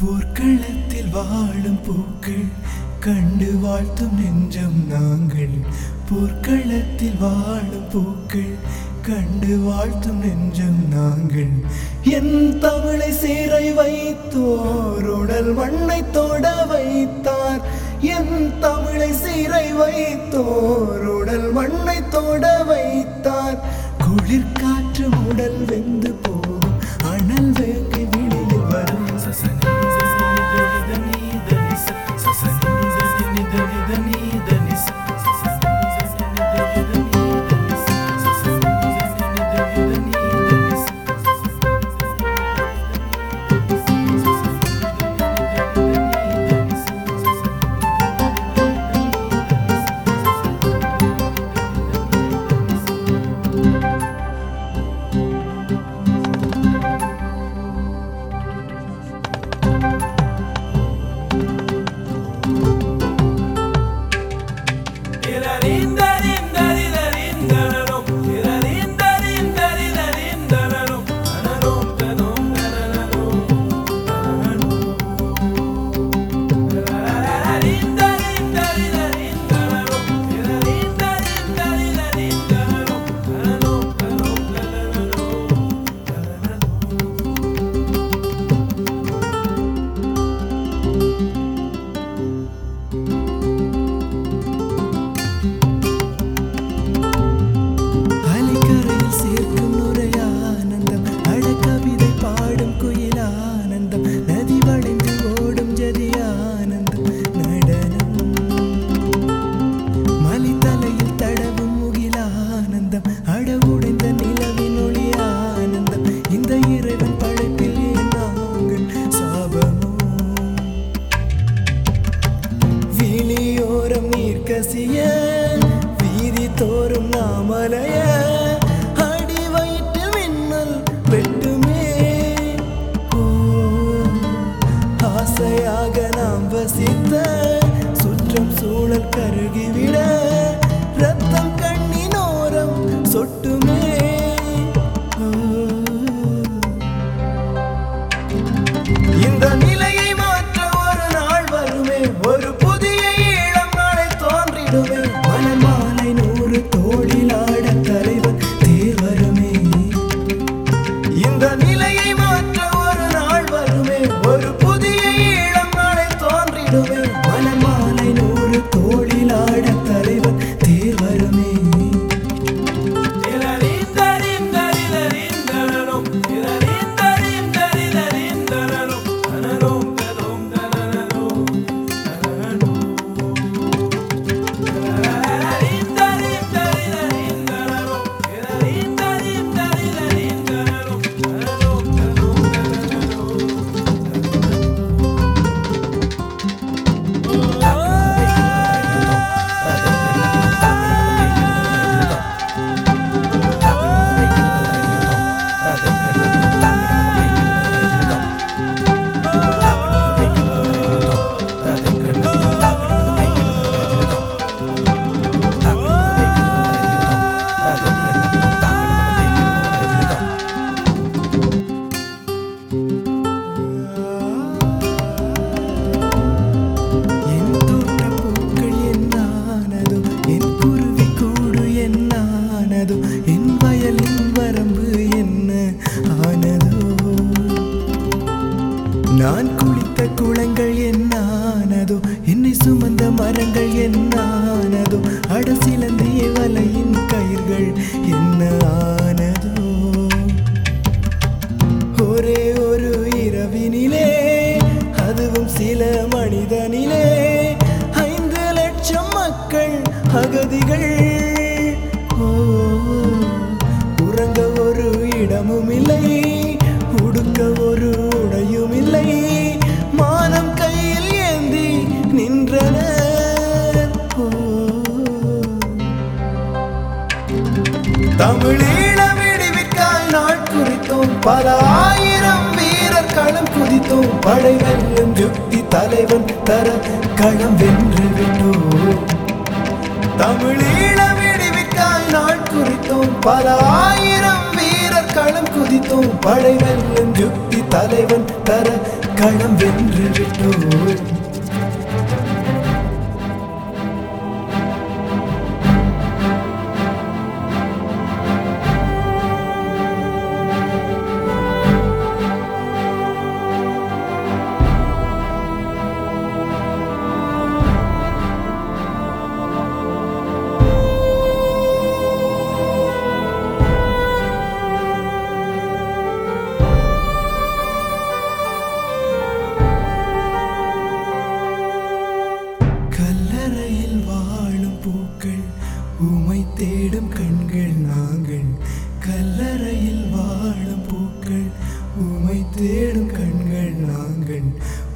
போர்க்களத்தில் வாழும் பூக்கள் கண்டு வாழ்த்தும் நெஞ்சம் நாங்கள். போர்க்களத்தில் வாழும் பூக்கள் கண்டு வாழ்த்தும் நெஞ்சம் நாங்கள். என் தமிழை சீரை வைத்தோர் உடல் மண்ணை தொட வைத்தார். என் தமிழை சீரை வைத்தோர் உடல் மண்ணை தொட வைத்தார். குளிர்கால Era linda. நான் குளங்கள் என்னானதோ? என்னை சுமந்த மரங்கள் என்னானதோ? அடசிலந்திய வலையின் கயிர்கள் என்ன தமிழீழ விடுவிற்காய் நாள் குறித்தோம். பல ஆயிரம் வீரர் களம் குதித்தோம். படை வெல்லும் யுக்தி தலைவன் தர களம் வென்று விட்டோம். தமிழீழ விடுவிற்காய் நாள் குறித்தோம். பல ஆயிரம் வீரர் களம் குதித்தோம். படை வெல்லும் யுக்தி தலைவன் தர களம் வென்று விட்டோம்.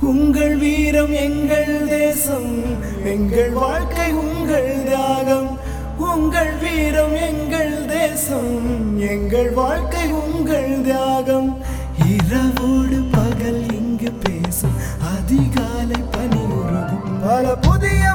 உங்கள் வீரம் எங்கள் தேசம் எங்கள் வாழ்க்கை உங்கள் தியாகம். உங்கள் வீரம் எங்கள் தேசம் எங்கள் வாழ்க்கை உங்கள் தியாகம். இரவோடு பகல் இங்கு பேசும் அதிகாலை பனி உருகும் பல புதிய